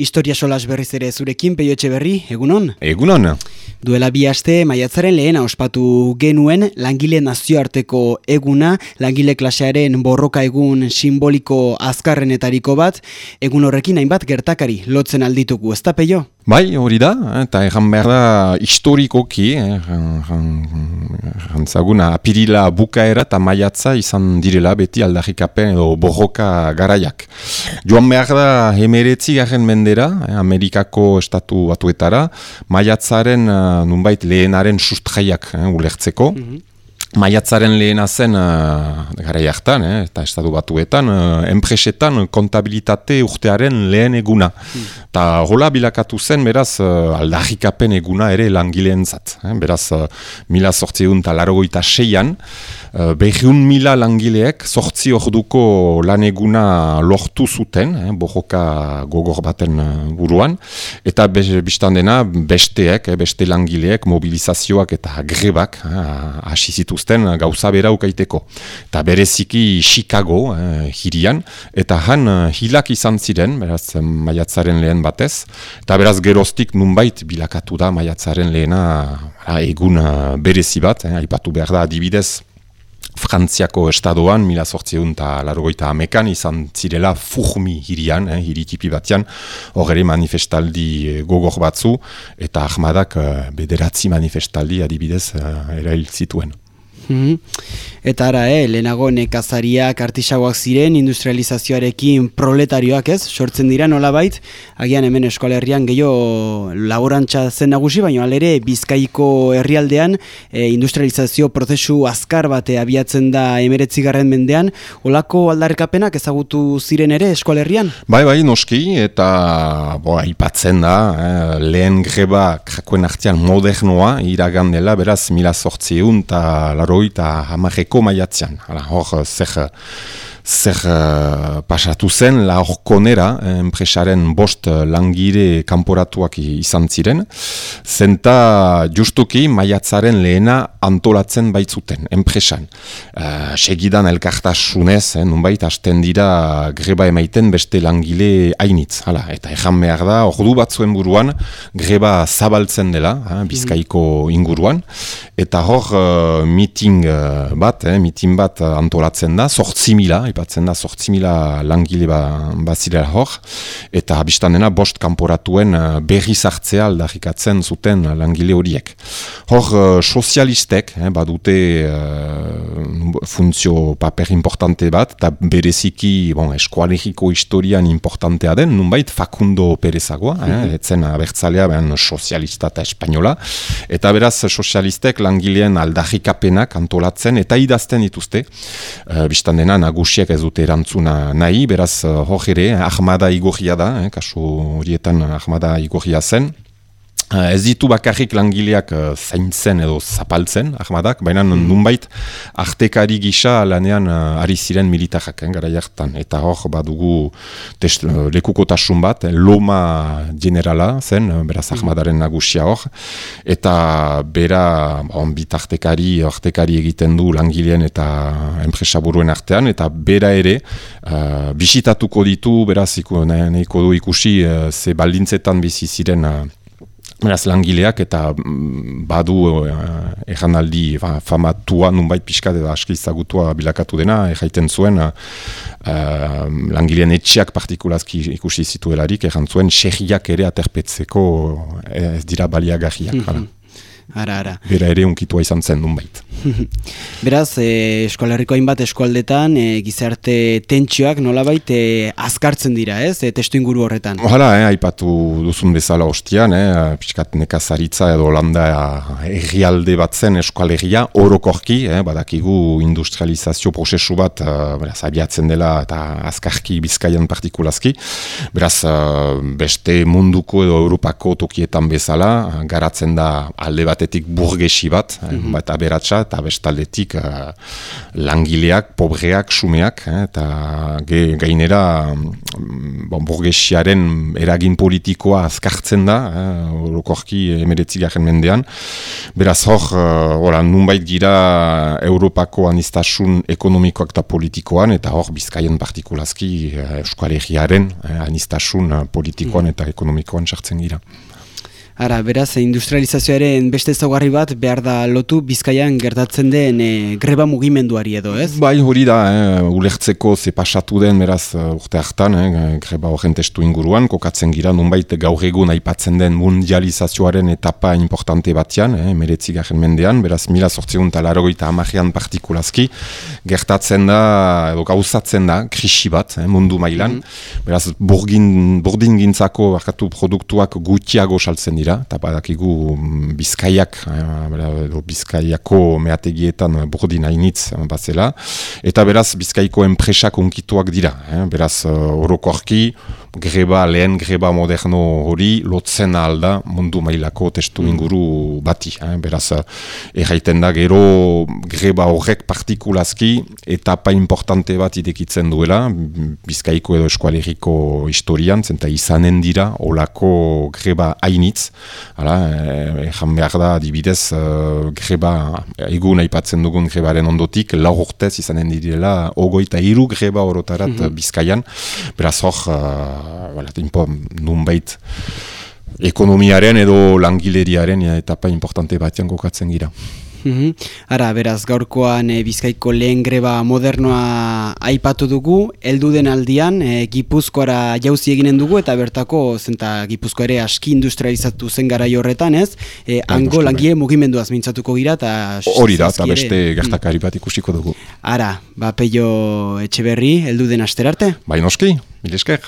Historia solas berriz ere zurekin, peio etxe berri, egunon? Egunon. Duela bi aste, maiatzaren lehena ospatu genuen langile nazioarteko eguna, langile klasearen borroka egun simboliko azkarrenetariko bat, egun horrekin hainbat gertakari lotzen alditugu, ez da peio? Bai, hori da, eta egan behar da historikoki, jantzaguna eh, apirila bukaera eta maiatza izan direla beti aldarrikapen edo borroka garaiak. Joan behar da hemeretzi garen mendera, eh, Amerikako estatu batuetara, maiatzaren uh, nunbait lehenaren sustraiak eh, ulertzeko. Mhm. Maiatzaren lehena zen uh, gara jartan, eh, eta estatu batuetan, uh, enpresetan kontabilitate urtearen lehen eguna. Eta hmm. hola bilakatu zen, beraz, uh, aldarrikapen eguna ere langileen zat. Eh, beraz, uh, mila sortzi egun eta seian, Uh, Behiun mila langileek sortzi orduko lan eguna lortu zuten, eh, bojoka gogor baten buruan, eta be, biztan dena besteek, eh, beste langileek, mobilizazioak eta grebak hasi eh, zituzten gauza bera ukaiteko. Eta bereziki Chicago eh, hirian, eta han eh, hilak izan ziren, beraz maiatzaren lehen batez, eta beraz geroztik nunbait bilakatu da maiatzaren lehena egun uh, berezi bat, eh, aipatu behar da adibidez, Frantziako estadoan, mila sortzeun eta largoita amekan, izan zirela furmi hirian, eh, hiritipi batean, horre manifestaldi eh, gogor batzu, eta ahmadak eh, bederatzi manifestaldi adibidez eh, erail zituen. Mhm. Eta ara, eh, lehenago nekazariak artisagoak ziren, industrializazioarekin proletarioak ez, sortzen dira nolabait, agian hemen eskoalerrian gehiago laborantza zen nagusi, baina alere bizkaiko herrialdean e, industrializazio prozesu azkar bate abiatzen da emeretzigarren mendean, olako aldarrikapenak ezagutu ziren ere eskoalerrian? Bai, bai, noski, eta boa, ipatzen da, eh, lehen greba krakuen artean modernoa, iragan dela, beraz, mila sortziun eta laro eta hamareko maiatzean. Hor, zer, zer uh, pasatu zen, la horkonera, enpresaren bost langire kanporatuak izan ziren, zenta justuki maiatzaren lehena antolatzen baitzuten, enpresan. Uh, segidan elkartasunez, eh, nunbait, hasten dira greba emaiten beste langile hainitz. Hala, eta ejan behar da, ordu batzuen buruan, greba zabaltzen dela, eh, bizkaiko inguruan, eta hor, uh, meeting bat, eh, meeting bat antolatzen da, sortzi mila, aipatzen da sortzi mila langile ba, bazirela hor, eta abistan dena bost kanporatuen uh, berri zartzea aldarrikatzen zuten langile horiek. Hor, sozialistek, eh, badute uh, funtzio paper importante bat, eta bereziki bon, eskualegiko historian importantea den, nunbait Facundo Perezagoa, mm -hmm. etzen abertzalea ben sozialista eta espainola, eta beraz sozialistek langileen aldarrikapenak antolatzen eta idazten dituzte, uh, bistan dena nagusiak ez dute erantzuna nahi, beraz uh, hor ere, ahmada igorria da, eh, kasu horietan ahmada igorria zen, Uh, ez ditu bakarrik langileak uh, zaintzen edo zapaltzen, ahmadak, baina mm. nunbait artekari gisa lanean uh, ari ziren militarrak eh, gara jartan. Eta hor badugu test, uh, lekukotasun bat, loma generala zen, beraz mm. ahmadaren nagusia hor. Eta bera on, bitartekari, artekari egiten du langileen eta enpresaburuen artean, eta bera ere uh, bisitatuko ditu, beraz iku, nahiko du ikusi, uh, ze baldintzetan bizi ziren Beraz langileak eta mm, badu uh, aldi fa, famatua nunbait pixka edo aski izagutua bilakatu dena, erraiten zuen uh, langilean etxeak partikulazki ikusi zituelarik, erran zuen xerriak ere aterpetzeko ez dira baliagarriak. Mm Ara, ara. Bera ere unkitua izan zen nunbait. Beraz, e, eskolarriko hainbat eskualdetan e, gizarte tentsioak nolabait e, azkartzen dira, ez? E, testu inguru horretan. Hala, eh, aipatu duzun bezala hostian, eh, pixkat nekazaritza edo landa errialde bat zen eskualegia, orokorki, eh, badakigu industrializazio prozesu bat beraz, abiatzen dela eta azkarki bizkaian partikulazki. Beraz, beste munduko edo Europako tokietan bezala, garatzen da alde bat batetik burgesi bat, mm -hmm. bat aberatsa, eta bestaldetik uh, langileak, pobreak, sumeak, eh, eta ge, gainera mm, bon, burgesiaren eragin politikoa azkartzen da, eh, orokorki emeretzi garen mendean. Beraz hor, uh, nunbait gira Europako anistasun ekonomikoak eta politikoan, eta hor bizkaien partikulazki uh, eskualegiaren uh, anistasun politikoan mm. eta ekonomikoan sartzen gira. Ara, beraz, industrializazioaren beste ezaugarri bat behar da lotu bizkaian gertatzen den e, greba mugimenduari edo, ez? Bai, hori da, eh, ulertzeko ze pasatu den, beraz, uh, urte hartan, eh, greba horren testu inguruan, kokatzen gira, nunbait gaur egun aipatzen den mundializazioaren etapa importante batean, eh, meretzi garen mendean, beraz, mila sortzegun talarroita amajean partikulazki, gertatzen da, edo gauzatzen da, krisi bat, eh, mundu mailan, mm beraz, burdin, burdin gintzako, produktuak gutxiago saltzen dira, dira, eta badakigu mm, bizkaiak, eh, bizkaiako meategietan burdin hainitz eh, bazela, eta beraz bizkaiko enpresak unkituak dira, eh, beraz orokorki, greba, lehen greba moderno hori lotzen alda mundu mailako testu mm. inguru bati, beraz erraiten da gero greba horrek partikulazki etapa importante bat idekitzen duela, bizkaiko edo eskualeriko historian, zenta izanen dira, olako greba hainitz, Hala, ezan behar da, dibidez, uh, greba, egun aipatzen dugun grebaren ondotik, lau urtez izanen direla, ogoita iru greba orotarat mm -hmm. bizkaian, beraz hor, uh, nunbait, ekonomiaren edo langileriaren etapa importante batean gokatzen gira. Mhm. Ara, beraz, gaurkoan e, bizkaiko lehen greba modernoa aipatu dugu, heldu den aldian, e, gipuzkoara jauzi eginen dugu, eta bertako, zenta gipuzko ere aski industrializatu zen gara horretan, ez? E, ango langie mugimendu azmintzatuko gira, eta... Hori da, eta beste gertakari bat ikusiko dugu. Ara, ba, peio etxe berri, heldu den asterarte? Bai noski, mil esker.